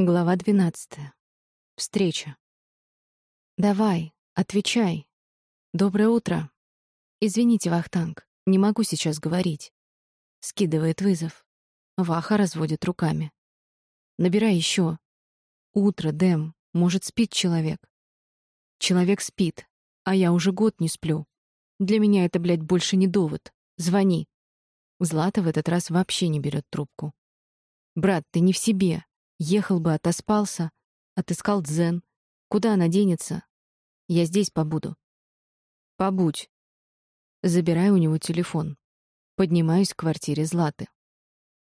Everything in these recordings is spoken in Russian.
Глава 12. Встреча. Давай, отвечай. Доброе утро. Извините, Вахтанг, не могу сейчас говорить. Скидывает вызов. Ваха разводит руками. Набирай еще. Утро, Дэм. Может, спит человек. Человек спит, а я уже год не сплю. Для меня это, блядь, больше не довод. Звони. Злата в этот раз вообще не берет трубку. Брат, ты не в себе. Ехал бы, отоспался, отыскал дзен. Куда она денется? Я здесь побуду. Побудь. Забираю у него телефон. Поднимаюсь к квартире Златы.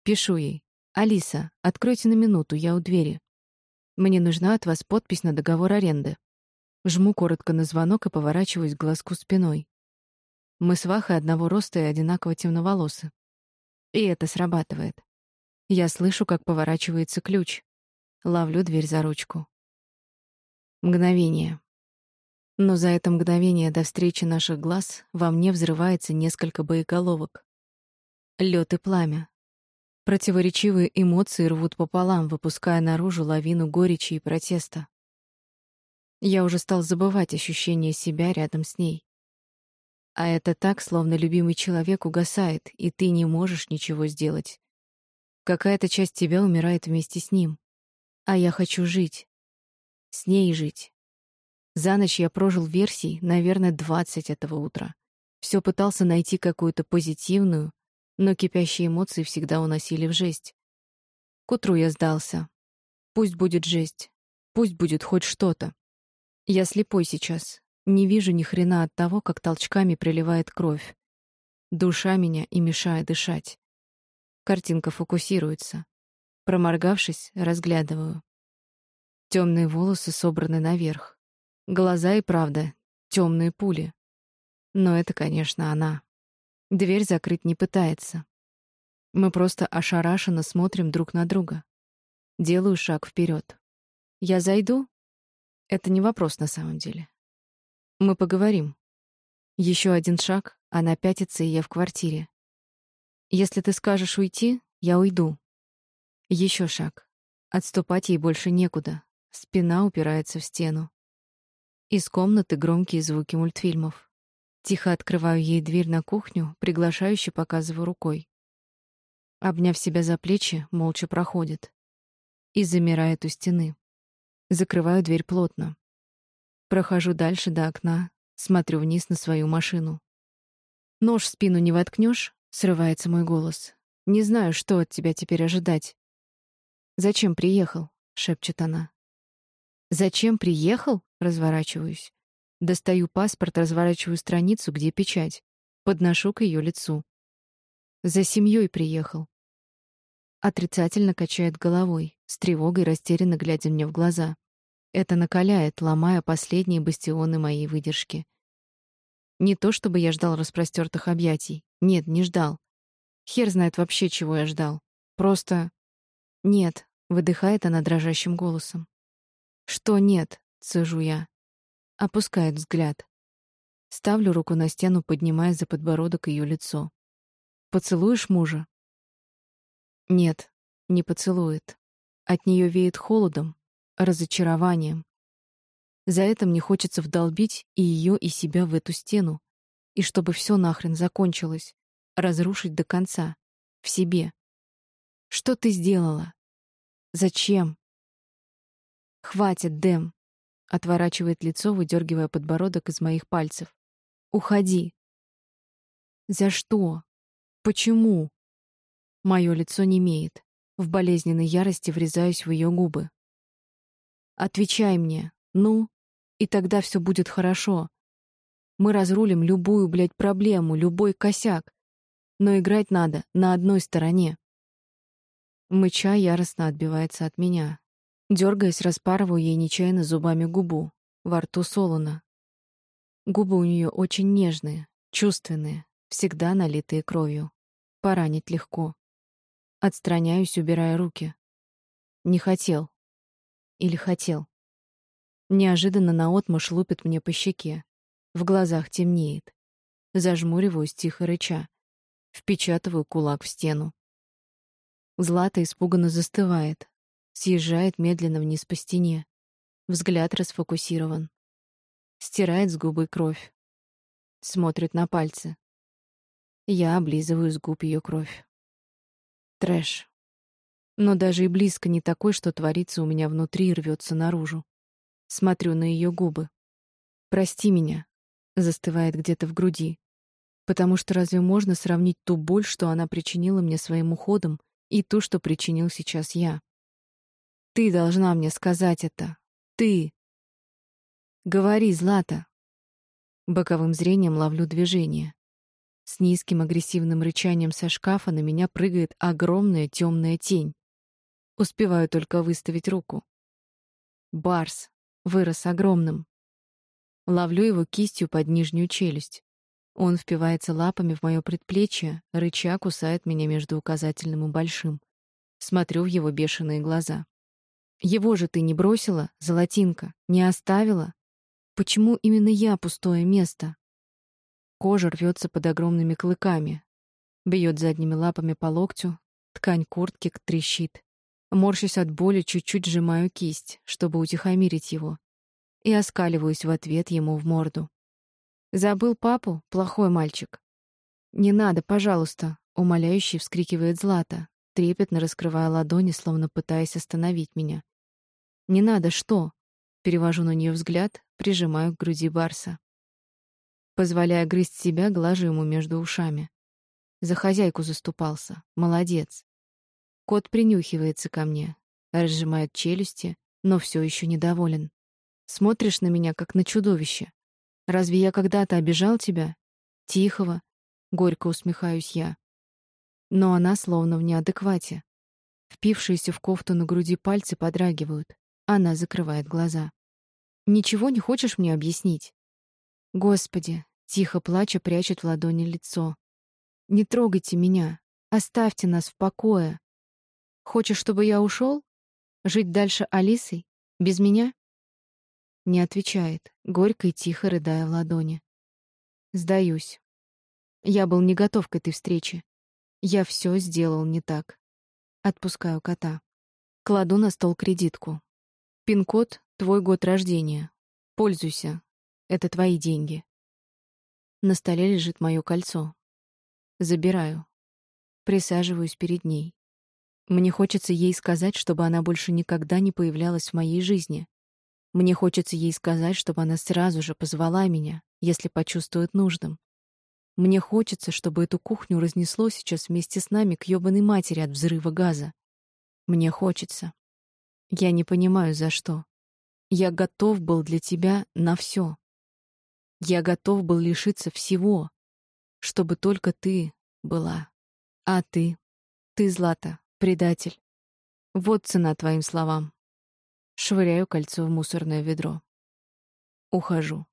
Пишу ей. «Алиса, откройте на минуту, я у двери. Мне нужна от вас подпись на договор аренды». Жму коротко на звонок и поворачиваюсь к глазку спиной. Мы с Вахой одного роста и одинаково темноволосы. И это срабатывает. Я слышу, как поворачивается ключ. Ловлю дверь за ручку. Мгновение. Но за это мгновение до встречи наших глаз во мне взрывается несколько боеголовок. Лёд и пламя. Противоречивые эмоции рвут пополам, выпуская наружу лавину горечи и протеста. Я уже стал забывать ощущение себя рядом с ней. А это так, словно любимый человек угасает, и ты не можешь ничего сделать, Какая-то часть тебя умирает вместе с ним. А я хочу жить. С ней жить. За ночь я прожил версий, наверное, 20 этого утра. Все пытался найти какую-то позитивную, но кипящие эмоции всегда уносили в жесть. К утру я сдался. Пусть будет жесть. Пусть будет хоть что-то. Я слепой сейчас. Не вижу ни хрена от того, как толчками приливает кровь. Душа меня и мешает дышать. Картинка фокусируется. Проморгавшись, разглядываю. Темные волосы собраны наверх. Глаза и правда темные пули. Но это, конечно, она. Дверь закрыть не пытается. Мы просто ошарашенно смотрим друг на друга. Делаю шаг вперед. Я зайду? Это не вопрос на самом деле. Мы поговорим. Еще один шаг, она пятится, и я в квартире. Если ты скажешь уйти, я уйду. Еще шаг. Отступать ей больше некуда. Спина упирается в стену. Из комнаты громкие звуки мультфильмов. Тихо открываю ей дверь на кухню, приглашающе показываю рукой. Обняв себя за плечи, молча проходит. И замирает у стены. Закрываю дверь плотно. Прохожу дальше до окна, смотрю вниз на свою машину. Нож в спину не воткнешь, Срывается мой голос. Не знаю, что от тебя теперь ожидать. Зачем приехал? шепчет она. Зачем приехал? Разворачиваюсь. Достаю паспорт, разворачиваю страницу, где печать. Подношу к ее лицу. За семьей приехал. Отрицательно качает головой, с тревогой растерянно глядя мне в глаза. Это накаляет, ломая последние бастионы моей выдержки. Не то чтобы я ждал распростертых объятий. Нет, не ждал. Хер знает вообще, чего я ждал. Просто... Нет, выдыхает она дрожащим голосом. Что нет, цежу я. Опускает взгляд. Ставлю руку на стену, поднимая за подбородок ее лицо. Поцелуешь мужа? Нет, не поцелует. От нее веет холодом, разочарованием. За это мне хочется вдолбить и ее, и себя в эту стену, и чтобы все нахрен закончилось, разрушить до конца, в себе. Что ты сделала? Зачем? Хватит, Дэм, отворачивает лицо, выдергивая подбородок из моих пальцев. Уходи. За что? Почему? Мое лицо немеет. В болезненной ярости врезаюсь в ее губы. Отвечай мне. Ну, и тогда все будет хорошо. Мы разрулим любую, блядь, проблему, любой косяк. Но играть надо на одной стороне. Мыча яростно отбивается от меня. Дергаясь, распарываю ей нечаянно зубами губу. Во рту солоно. Губы у нее очень нежные, чувственные, всегда налитые кровью. Поранить легко. Отстраняюсь, убирая руки. Не хотел. Или хотел. Неожиданно наотмашь лупит мне по щеке. В глазах темнеет. Зажмуриваюсь, тихо рыча. Впечатываю кулак в стену. Злата испуганно застывает. съезжает медленно вниз по стене. Взгляд расфокусирован. Стирает с губы кровь. Смотрит на пальцы. Я облизываю с губ ее кровь. Трэш. Но даже и близко не такой, что творится у меня внутри и рвется наружу. Смотрю на ее губы. «Прости меня», — застывает где-то в груди. Потому что разве можно сравнить ту боль, что она причинила мне своим уходом, и ту, что причинил сейчас я? Ты должна мне сказать это. Ты. Говори, Злата. Боковым зрением ловлю движение. С низким агрессивным рычанием со шкафа на меня прыгает огромная темная тень. Успеваю только выставить руку. Барс вырос огромным. Ловлю его кистью под нижнюю челюсть. Он впивается лапами в моё предплечье, рыча кусает меня между указательным и большим. Смотрю в его бешеные глаза. Его же ты не бросила, Золотинка, не оставила? Почему именно я пустое место? Кожа рвется под огромными клыками, бьет задними лапами по локтю, ткань куртки трещит. Морщусь от боли, чуть-чуть сжимаю кисть, чтобы утихомирить его, и оскаливаюсь в ответ ему в морду. Забыл папу, плохой мальчик. Не надо, пожалуйста, умоляюще вскрикивает Злата, трепетно раскрывая ладони, словно пытаясь остановить меня. Не надо, что? Перевожу на нее взгляд, прижимаю к груди Барса. Позволяя грызть себя, глажу ему между ушами. За хозяйку заступался. Молодец. Кот принюхивается ко мне, разжимает челюсти, но все еще недоволен. Смотришь на меня, как на чудовище. Разве я когда-то обижал тебя? Тихого, горько усмехаюсь я. Но она словно в неадеквате. Впившиеся в кофту на груди пальцы подрагивают. Она закрывает глаза. Ничего не хочешь мне объяснить? Господи, тихо плача прячет в ладони лицо. Не трогайте меня. Оставьте нас в покое. Хочешь, чтобы я ушел? Жить дальше Алисой? Без меня? Не отвечает, горько и тихо рыдая в ладони. Сдаюсь. Я был не готов к этой встрече. Я все сделал не так. Отпускаю кота. Кладу на стол кредитку. Пин-код — твой год рождения. Пользуйся. Это твои деньги. На столе лежит мое кольцо. Забираю. Присаживаюсь перед ней. Мне хочется ей сказать, чтобы она больше никогда не появлялась в моей жизни. Мне хочется ей сказать, чтобы она сразу же позвала меня, если почувствует нужным. Мне хочется, чтобы эту кухню разнесло сейчас вместе с нами к ёбаной матери от взрыва газа. Мне хочется. Я не понимаю, за что. Я готов был для тебя на все. Я готов был лишиться всего, чтобы только ты была. А ты? Ты, Злата, предатель. Вот цена твоим словам. Швыряю кольцо в мусорное ведро. Ухожу.